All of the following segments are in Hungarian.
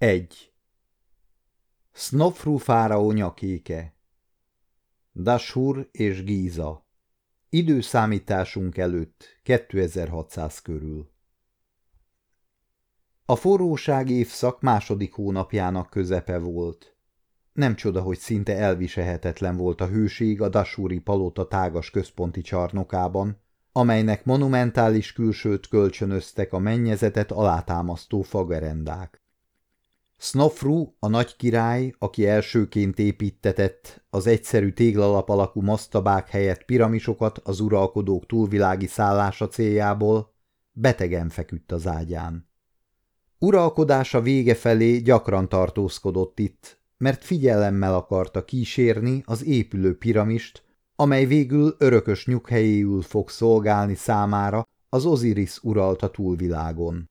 1. Snofru fáraó nyakéke Dashur és Gíza Időszámításunk előtt 2600 körül A forróság évszak második hónapjának közepe volt. Nem csoda, hogy szinte elviselhetetlen volt a hőség a Dashuri palota tágas központi csarnokában, amelynek monumentális külsőt kölcsönöztek a mennyezetet alátámasztó fagerendák. Snofru, a nagy király, aki elsőként építetett az egyszerű téglalap alakú masztabák helyett piramisokat az uralkodók túlvilági szállása céljából, betegen feküdt az ágyán. Uralkodása vége felé gyakran tartózkodott itt, mert figyelemmel akarta kísérni az épülő piramist, amely végül örökös nyughelyéül fog szolgálni számára az Osiris uralta túlvilágon.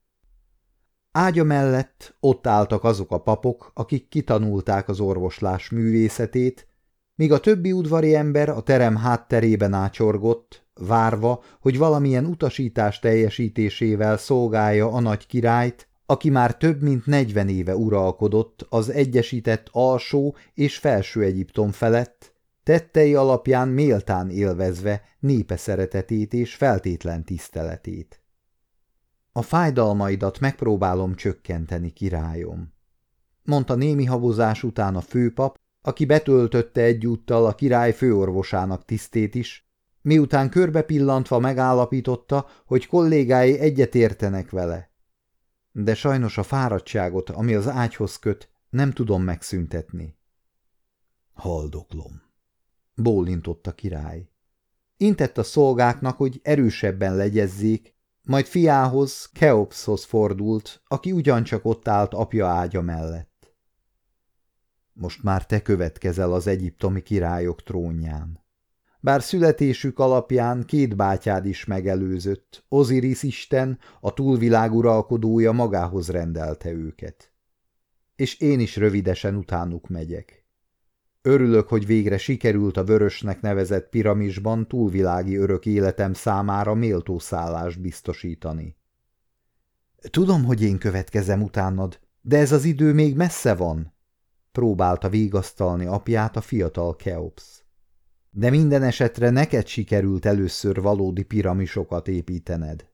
Ágya mellett ott álltak azok a papok, akik kitanulták az orvoslás művészetét, míg a többi udvari ember a terem hátterében ácsorgott, várva, hogy valamilyen utasítás teljesítésével szolgálja a nagy királyt, aki már több mint negyven éve uralkodott az egyesített alsó és felső Egyiptom felett, tettei alapján méltán élvezve népe szeretetét és feltétlen tiszteletét. A fájdalmaidat megpróbálom csökkenteni, királyom, mondta némi habozás után a főpap, aki betöltötte egyúttal a király főorvosának tisztét is, miután körbe pillantva megállapította, hogy kollégái egyetértenek vele. De sajnos a fáradtságot, ami az ágyhoz köt, nem tudom megszüntetni. Haldoklom, bólintott a király. Intett a szolgáknak, hogy erősebben legyezzék, majd fiához, Keopshoz fordult, aki ugyancsak ott állt apja ágya mellett. Most már te következel az egyiptomi királyok trónján. Bár születésük alapján két bátyád is megelőzött, Oziris isten, a túlvilág uralkodója magához rendelte őket. És én is rövidesen utánuk megyek. Örülök, hogy végre sikerült a vörösnek nevezett piramisban túlvilági örök életem számára méltó szállást biztosítani. Tudom, hogy én következem utánad, de ez az idő még messze van, próbálta vigasztalni apját a fiatal Keops. De minden esetre neked sikerült először valódi piramisokat építened.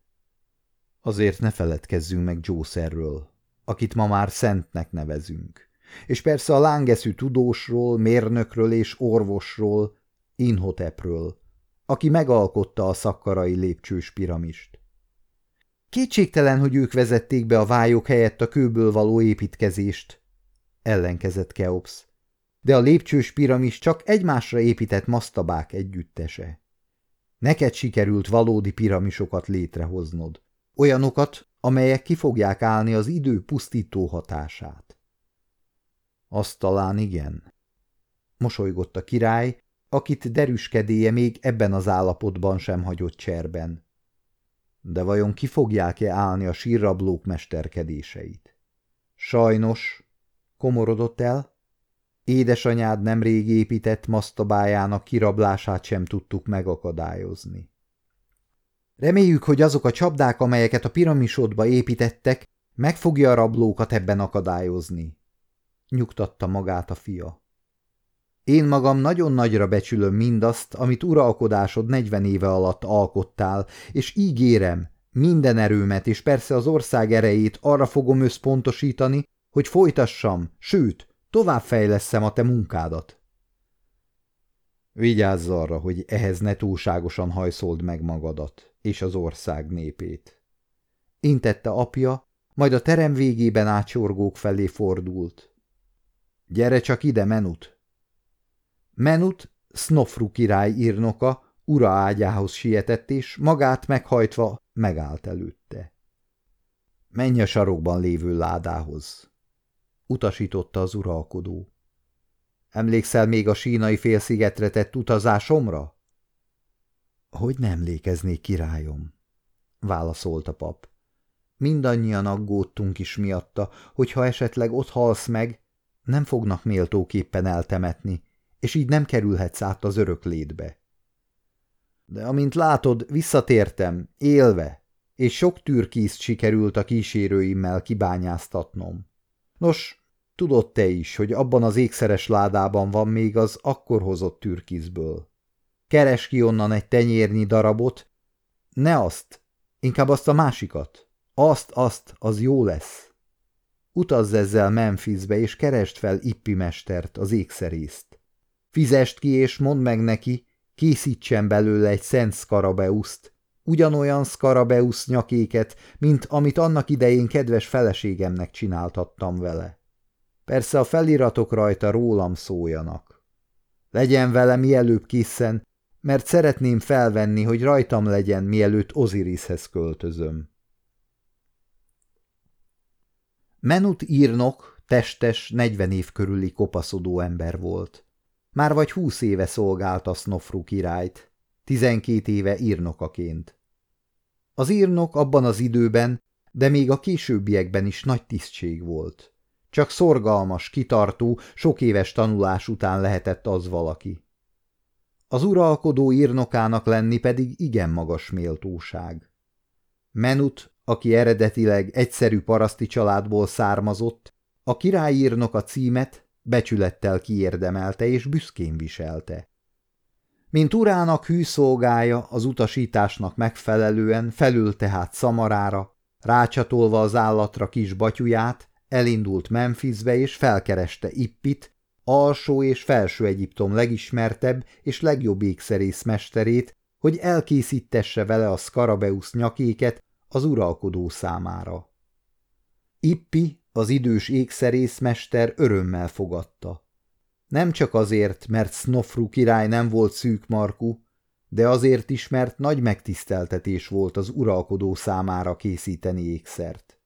Azért ne feledkezzünk meg Jószerről, akit ma már szentnek nevezünk és persze a lángeszű tudósról, mérnökről és orvosról, Inhotepről, aki megalkotta a szakkarai lépcsős piramist. Kétségtelen, hogy ők vezették be a vályok helyett a kőből való építkezést, ellenkezett Keops, de a lépcsős piramis csak egymásra épített masztabák együttese. Neked sikerült valódi piramisokat létrehoznod, olyanokat, amelyek ki fogják állni az idő pusztító hatását. Azt talán igen. Mosolygott a király, akit derűskedéje még ebben az állapotban sem hagyott cserben. De vajon ki fogják-e állni a sírrablók mesterkedéseit? Sajnos, komorodott el, édesanyád nemrég épített masztabájának kirablását sem tudtuk megakadályozni. Reméljük, hogy azok a csapdák, amelyeket a piramisodba építettek, meg fogja a rablókat ebben akadályozni nyugtatta magát a fia. Én magam nagyon nagyra becsülöm mindazt, amit uralkodásod negyven éve alatt alkottál, és ígérem, minden erőmet és persze az ország erejét arra fogom összpontosítani, hogy folytassam, sőt, továbbfejlesszem a te munkádat. Vigyázz arra, hogy ehhez ne túlságosan hajszold meg magadat és az ország népét. Intette apja, majd a terem végében átsorgók felé fordult. Gyere csak ide, Menut! Menut, Snofru király írnoka, ura ágyához sietett, és magát meghajtva megállt előtte. Menj a sarokban lévő ládához, utasította az uralkodó. Emlékszel még a sínai félszigetre tett utazásomra? Hogy nem emlékeznék, királyom, válaszolta pap. Mindannyian aggódtunk is miatta, hogy ha esetleg ott halsz meg, nem fognak méltóképpen eltemetni, és így nem kerülhetsz át az örök létbe. De amint látod, visszatértem, élve, és sok türkízt sikerült a kísérőimmel kibányáztatnom. Nos, tudod te is, hogy abban az ékszeres ládában van még az akkor hozott türkizből. Keres ki onnan egy tenyérnyi darabot, ne azt, inkább azt a másikat. Azt, azt, az jó lesz. Utazz ezzel Memphisbe, és keresd fel Ippi mestert, az ékszerészt. Fizest ki, és mondd meg neki, készítsen belőle egy szent szkarabeuszt, ugyanolyan szkarabeusz nyakéket, mint amit annak idején kedves feleségemnek csináltattam vele. Persze a feliratok rajta rólam szóljanak. Legyen vele mielőbb készen, mert szeretném felvenni, hogy rajtam legyen, mielőtt Ozirishez költözöm. Menut írnok, testes, negyven év körüli kopaszodó ember volt. Már vagy húsz éve szolgálta Snofru királyt, tizenkét éve írnokaként. Az írnok abban az időben, de még a későbbiekben is nagy tisztség volt. Csak szorgalmas, kitartó, sok éves tanulás után lehetett az valaki. Az uralkodó írnokának lenni pedig igen magas méltóság. Menut, aki eredetileg egyszerű paraszti családból származott, a királyírnok a címet becsülettel kiérdemelte és büszkén viselte. Mint urának hű szolgája az utasításnak megfelelően felül tehát szamarára, rácsatolva az állatra kis batyuját, elindult Memphisbe és felkereste Ippit, alsó és felső Egyiptom legismertebb és legjobb ékszerész mesterét, hogy elkészítesse vele a Skarabeusz nyakéket az uralkodó számára. Ippi, az idős ékszerészmester örömmel fogadta. Nem csak azért, mert Snofru király nem volt szűk markú, de azért is, mert nagy megtiszteltetés volt az uralkodó számára készíteni ékszert.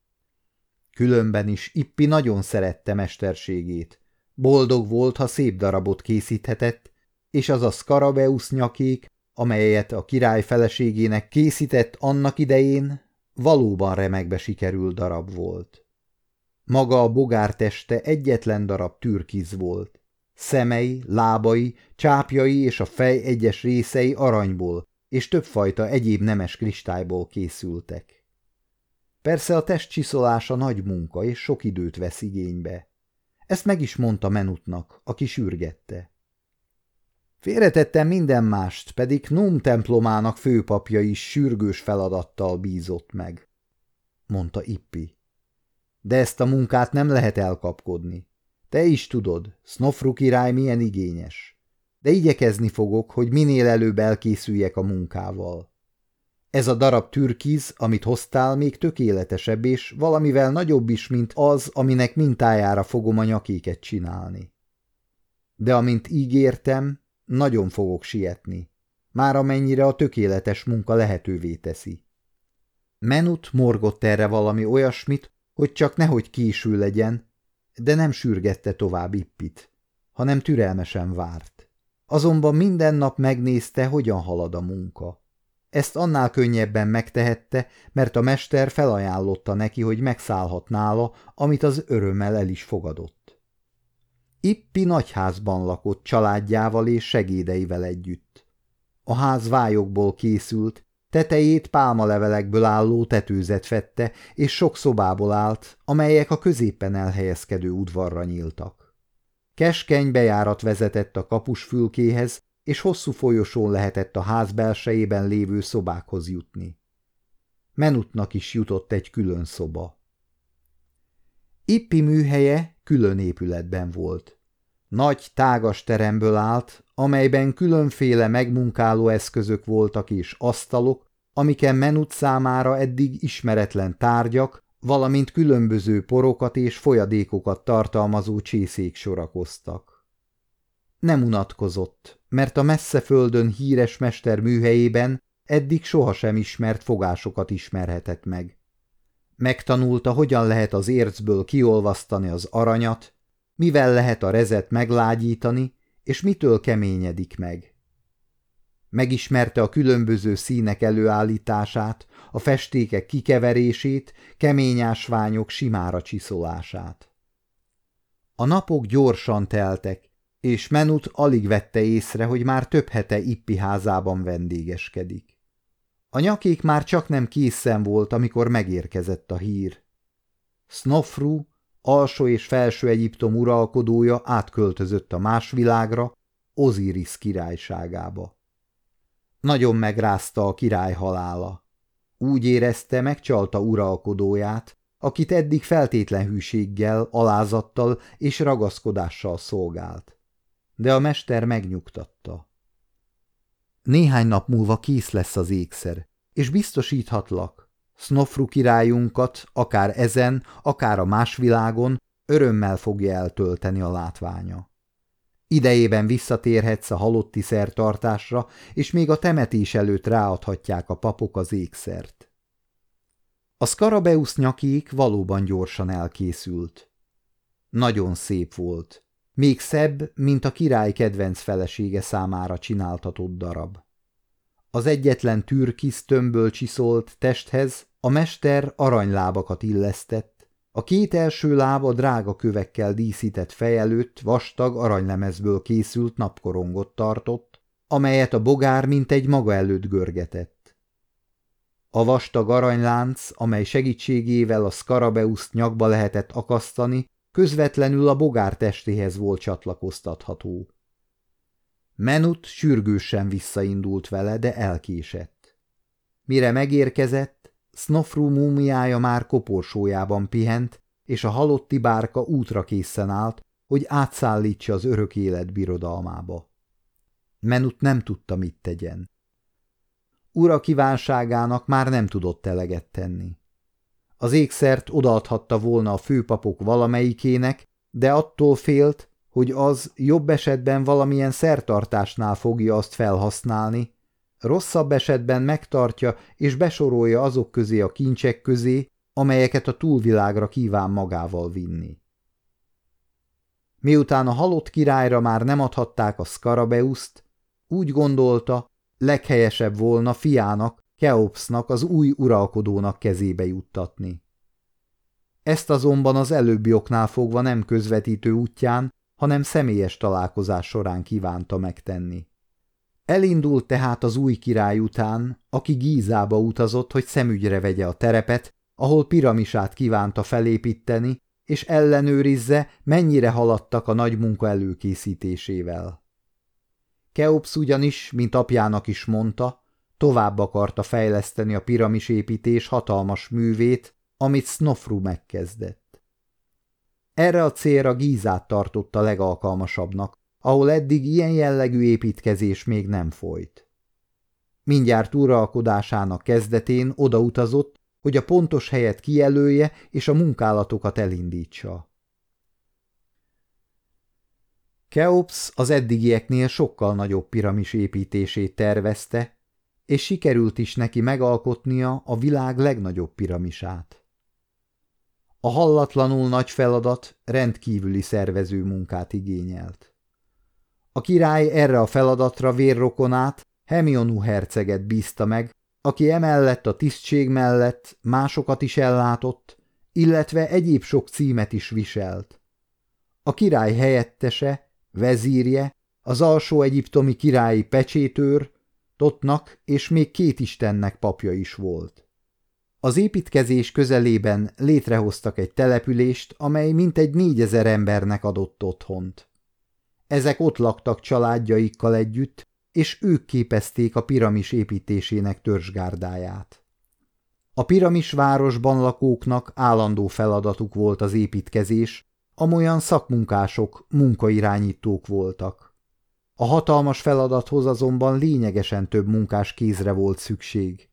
Különben is Ippi nagyon szerette mesterségét. Boldog volt, ha szép darabot készíthetett, és az a Skarabeusz nyakék, amelyet a király feleségének készített annak idején, valóban remekbe sikerült darab volt. Maga a bogár teste egyetlen darab türkiz volt. Szemei, lábai, csápjai és a fej egyes részei aranyból és többfajta egyéb nemes kristályból készültek. Persze a test csiszolása nagy munka és sok időt vesz igénybe. Ezt meg is mondta Menutnak, aki sürgette. Félretettem minden mást, pedig Num templomának főpapja is sürgős feladattal bízott meg, mondta Ippi. De ezt a munkát nem lehet elkapkodni. Te is tudod, Snofru király milyen igényes. De igyekezni fogok, hogy minél előbb elkészüljek a munkával. Ez a darab türkiz, amit hoztál, még tökéletesebb, és valamivel nagyobb is, mint az, aminek mintájára fogom a nyakéket csinálni. De amint ígértem, nagyon fogok sietni, már amennyire a tökéletes munka lehetővé teszi. Menut morgott erre valami olyasmit, hogy csak nehogy késő legyen, de nem sürgette tovább Ippit, hanem türelmesen várt. Azonban minden nap megnézte, hogyan halad a munka. Ezt annál könnyebben megtehette, mert a mester felajánlotta neki, hogy megszállhat nála, amit az örömmel el is fogadott. Ippi nagyházban lakott családjával és segédeivel együtt. A ház vályokból készült, tetejét pálmalevelekből álló tetőzet fette, és sok szobából állt, amelyek a középen elhelyezkedő udvarra nyíltak. Keskeny bejárat vezetett a kapusfülkéhez, és hosszú folyosón lehetett a ház belsejében lévő szobákhoz jutni. Menutnak is jutott egy külön szoba. Ippi műhelye külön épületben volt. Nagy, tágas teremből állt, amelyben különféle megmunkáló eszközök voltak és asztalok, amiken Menut számára eddig ismeretlen tárgyak, valamint különböző porokat és folyadékokat tartalmazó csészék sorakoztak. Nem unatkozott, mert a messze földön híres mester műhelyében eddig sohasem ismert fogásokat ismerhetett meg. Megtanulta, hogyan lehet az ércből kiolvasztani az aranyat, mivel lehet a rezet meglágyítani, és mitől keményedik meg. Megismerte a különböző színek előállítását, a festékek kikeverését, kemény ásványok simára csiszolását. A napok gyorsan teltek, és Menut alig vette észre, hogy már több hete Ippi házában vendégeskedik. A nyakék már csak nem készen volt, amikor megérkezett a hír. Snofru, alsó és felső Egyiptom uralkodója átköltözött a más világra, Oziris királyságába. Nagyon megrázta a király halála. Úgy érezte, megcsalta uralkodóját, akit eddig feltétlen hűséggel, alázattal és ragaszkodással szolgált. De a mester megnyugtatta. Néhány nap múlva kész lesz az ékszer, és biztosíthatlak, Snofru királyunkat, akár ezen, akár a más világon, örömmel fogja eltölteni a látványa. Idejében visszatérhetsz a halotti szertartásra, és még a temetés előtt ráadhatják a papok az ékszert. A Skarabeusz nyakék valóban gyorsan elkészült. Nagyon szép volt, még szebb, mint a király kedvenc felesége számára csináltatott darab. Az egyetlen türkisz tömbből csiszolt testhez a mester aranylábakat illesztett, a két első lába drága kövekkel díszített fej előtt vastag aranylemezből készült napkorongot tartott, amelyet a bogár mint egy maga előtt görgetett. A vastag aranylánc, amely segítségével a Scarabeuszt nyakba lehetett akasztani, közvetlenül a bogár testéhez volt csatlakoztatható. Menut sürgősen visszaindult vele, de elkésett. Mire megérkezett, Snofru múmiája már koporsójában pihent, és a halotti bárka útra készen állt, hogy átszállítsa az örök élet birodalmába. Menut nem tudta, mit tegyen. Ura kívánságának már nem tudott eleget tenni. Az ékszert odaadhatta volna a főpapok valamelyikének, de attól félt, hogy az jobb esetben valamilyen szertartásnál fogja azt felhasználni, rosszabb esetben megtartja és besorolja azok közé a kincsek közé, amelyeket a túlvilágra kíván magával vinni. Miután a halott királyra már nem adhatták a Scarabeuszt, úgy gondolta, leghelyesebb volna fiának, Keopsnak, az új uralkodónak kezébe juttatni. Ezt azonban az előbbi oknál fogva nem közvetítő útján, hanem személyes találkozás során kívánta megtenni. Elindult tehát az új király után, aki Gízába utazott, hogy szemügyre vegye a terepet, ahol piramisát kívánta felépíteni, és ellenőrizze, mennyire haladtak a nagy munka előkészítésével. Keops ugyanis, mint apjának is mondta, tovább akarta fejleszteni a piramisépítés hatalmas művét, amit Snofru megkezdett. Erre a célra Gízát tartotta legalkalmasabbnak, ahol eddig ilyen jellegű építkezés még nem folyt. Mindjárt uralkodásának kezdetén odautazott, hogy a pontos helyet kijelölje és a munkálatokat elindítsa. Keops az eddigieknél sokkal nagyobb piramis építését tervezte, és sikerült is neki megalkotnia a világ legnagyobb piramisát. A hallatlanul nagy feladat rendkívüli szervező munkát igényelt. A király erre a feladatra vérrokonát, Hemionu herceget bízta meg, aki emellett a tisztség mellett másokat is ellátott, illetve egyéb sok címet is viselt. A király helyettese, vezírje, az alsó egyiptomi királyi pecsétőr, Totnak és még két istennek papja is volt. Az építkezés közelében létrehoztak egy települést, amely mintegy négyezer embernek adott otthont. Ezek ott laktak családjaikkal együtt, és ők képezték a piramis építésének törzsgárdáját. A piramis városban lakóknak állandó feladatuk volt az építkezés, amolyan szakmunkások, munkairányítók voltak. A hatalmas feladathoz azonban lényegesen több munkás kézre volt szükség.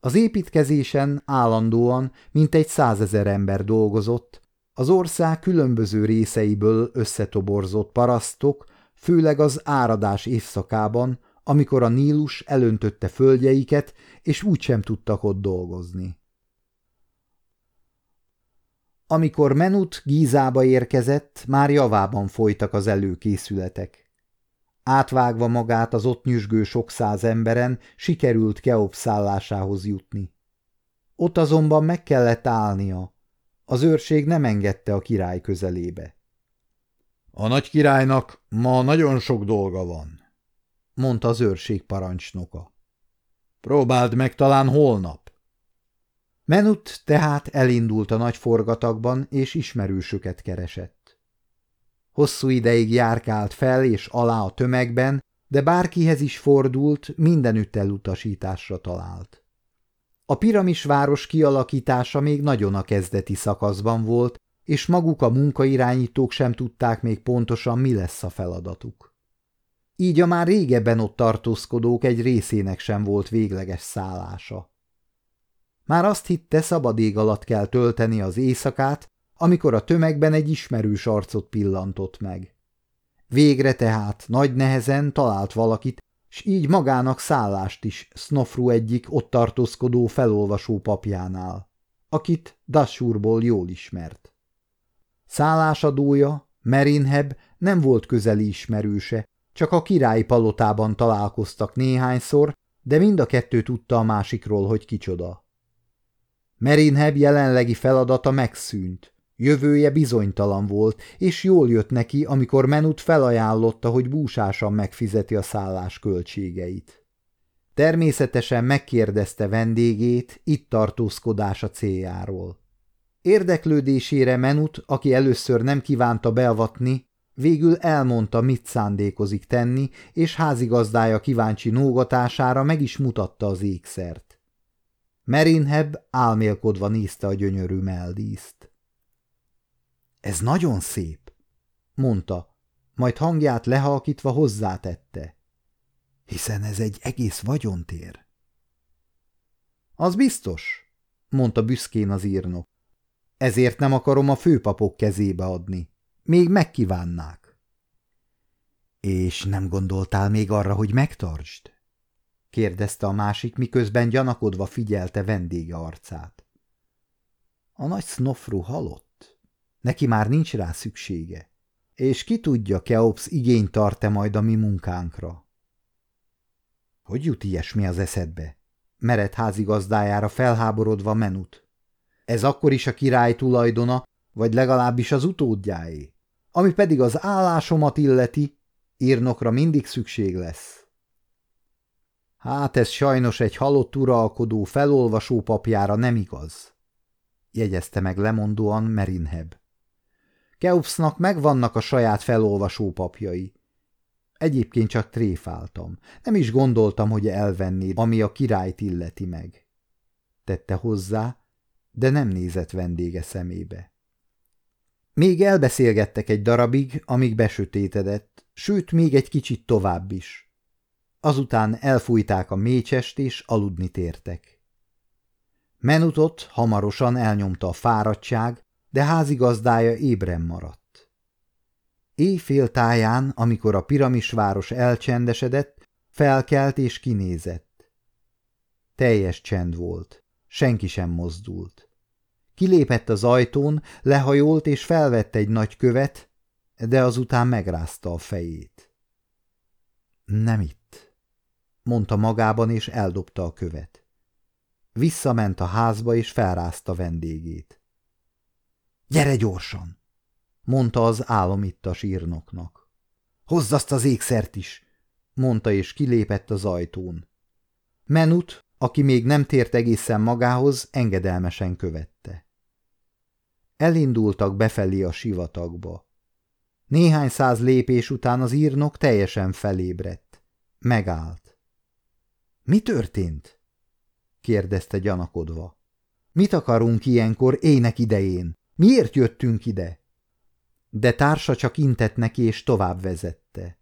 Az építkezésen állandóan mintegy százezer ember dolgozott, az ország különböző részeiből összetoborzott parasztok, főleg az áradás évszakában, amikor a Nílus elöntötte földjeiket, és úgysem tudtak ott dolgozni. Amikor Menut Gízába érkezett, már javában folytak az előkészületek. Átvágva magát az ott nyüzsgő sok száz emberen, sikerült Keops szállásához jutni. Ott azonban meg kellett állnia, az őrség nem engedte a király közelébe. A nagy királynak ma nagyon sok dolga van, mondta az őrség parancsnoka. Próbáld meg talán holnap. Menut tehát elindult a nagy forgatagban, és ismerősöket keresett. Hosszú ideig járkált fel és alá a tömegben, de bárkihez is fordult, mindenütt elutasításra talált. A piramisváros kialakítása még nagyon a kezdeti szakaszban volt, és maguk a munkairányítók sem tudták még pontosan, mi lesz a feladatuk. Így a már régebben ott tartózkodók egy részének sem volt végleges szállása. Már azt hitte, szabad ég alatt kell tölteni az éjszakát, amikor a tömegben egy ismerős arcot pillantott meg. Végre tehát nagy nehezen talált valakit, s így magának szállást is Snofru egyik ott tartózkodó felolvasó papjánál, akit Dashurból jól ismert. Szállásadója, Merinheb nem volt közeli ismerőse, csak a királyi palotában találkoztak néhányszor, de mind a kettő tudta a másikról, hogy kicsoda. Merinheb jelenlegi feladata megszűnt. Jövője bizonytalan volt, és jól jött neki, amikor Menut felajánlotta, hogy búsásan megfizeti a szállás költségeit. Természetesen megkérdezte vendégét itt tartózkodása céljáról. Érdeklődésére Menut, aki először nem kívánta beavatni, végül elmondta, mit szándékozik tenni, és házigazdája kíváncsi nógatására meg is mutatta az ékszert. Merinheb álmélkodva nézte a gyönyörű meldíszt. Ez nagyon szép, mondta, majd hangját lehalkítva hozzátette. Hiszen ez egy egész vagyontér. Az biztos, mondta büszkén az írnok. Ezért nem akarom a főpapok kezébe adni. Még megkívánnák. És nem gondoltál még arra, hogy megtartsd? kérdezte a másik, miközben gyanakodva figyelte vendége arcát. A nagy Snofru halott. Neki már nincs rá szüksége. És ki tudja, Keops igényt tart-e majd a mi munkánkra? Hogy jut ilyesmi az eszedbe? Mered házigazdájára felháborodva menut. Ez akkor is a király tulajdona, vagy legalábbis az utódjáé. Ami pedig az állásomat illeti, írnokra mindig szükség lesz. Hát ez sajnos egy halott uralkodó felolvasó papjára nem igaz, jegyezte meg lemondóan Merinheb. Keupsnak megvannak a saját felolvasó papjai. Egyébként csak tréfáltam. Nem is gondoltam, hogy elvennéd, ami a királyt illeti meg. Tette hozzá, de nem nézett vendége szemébe. Még elbeszélgettek egy darabig, amíg besötétedett, sőt, még egy kicsit tovább is. Azután elfújták a mécsest, és aludni tértek. Menutot hamarosan elnyomta a fáradtság, de házigazdája ébren maradt. Éjfél táján, amikor a piramisváros elcsendesedett, felkelt és kinézett. Teljes csend volt, senki sem mozdult. Kilépett az ajtón, lehajolt és felvett egy nagy követ, de azután megrázta a fejét. Nem itt, mondta magában, és eldobta a követ. Visszament a házba, és felrázta vendégét. Gyere gyorsan, mondta az álomittas írnoknak. Hozz azt az ékszert is, mondta, és kilépett az ajtón. Menut, aki még nem tért egészen magához, engedelmesen követte. Elindultak befelé a sivatagba. Néhány száz lépés után az írnok teljesen felébredt. Megállt. – Mi történt? – kérdezte gyanakodva. – Mit akarunk ilyenkor ének idején? Miért jöttünk ide? De társa csak intett neki és tovább vezette.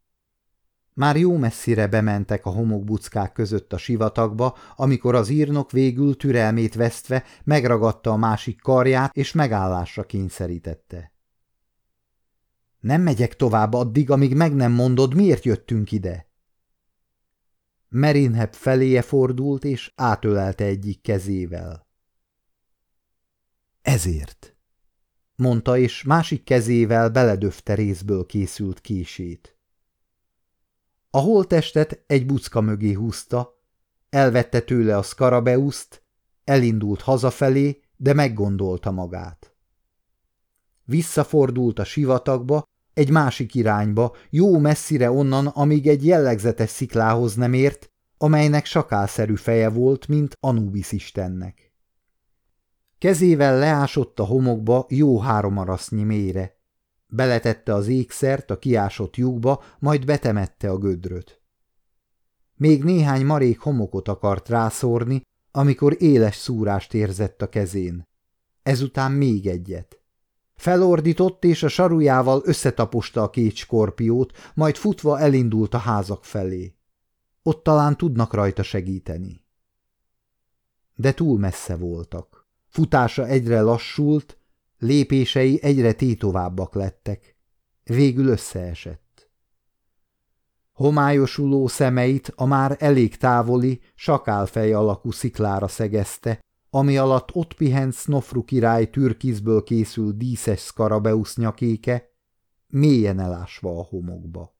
Már jó messzire bementek a homokbuckák között a sivatagba, amikor az írnok végül türelmét vesztve megragadta a másik karját és megállásra kényszerítette. Nem megyek tovább addig, amíg meg nem mondod, miért jöttünk ide. Merinheb feléje fordult, és átölelte egyik kezével. Ezért, mondta, és másik kezével beledöfte részből készült kését. A holttestet egy bucka mögé húzta, elvette tőle a szkarabeuszt, elindult hazafelé, de meggondolta magát. Visszafordult a sivatagba, egy másik irányba, jó messzire onnan, amíg egy jellegzetes sziklához nem ért, amelynek sakálszerű feje volt, mint Anubis istennek. Kezével leásott a homokba jó három arasznyi mélyre. Beletette az ékszert a kiásott lyukba, majd betemette a gödröt. Még néhány marék homokot akart rászórni, amikor éles szúrást érzett a kezén. Ezután még egyet. Felordított, és a sarujával összetaposta a két skorpiót, majd futva elindult a házak felé. Ott talán tudnak rajta segíteni. De túl messze voltak. Futása egyre lassult, lépései egyre tétovábbak lettek. Végül összeesett. Homályosuló szemeit a már elég távoli, sakálfej alakú sziklára szegezte, ami alatt ott pihent Snofru király türkizből készült díszes szkarabeusz nyakéke, mélyen elásva a homokba.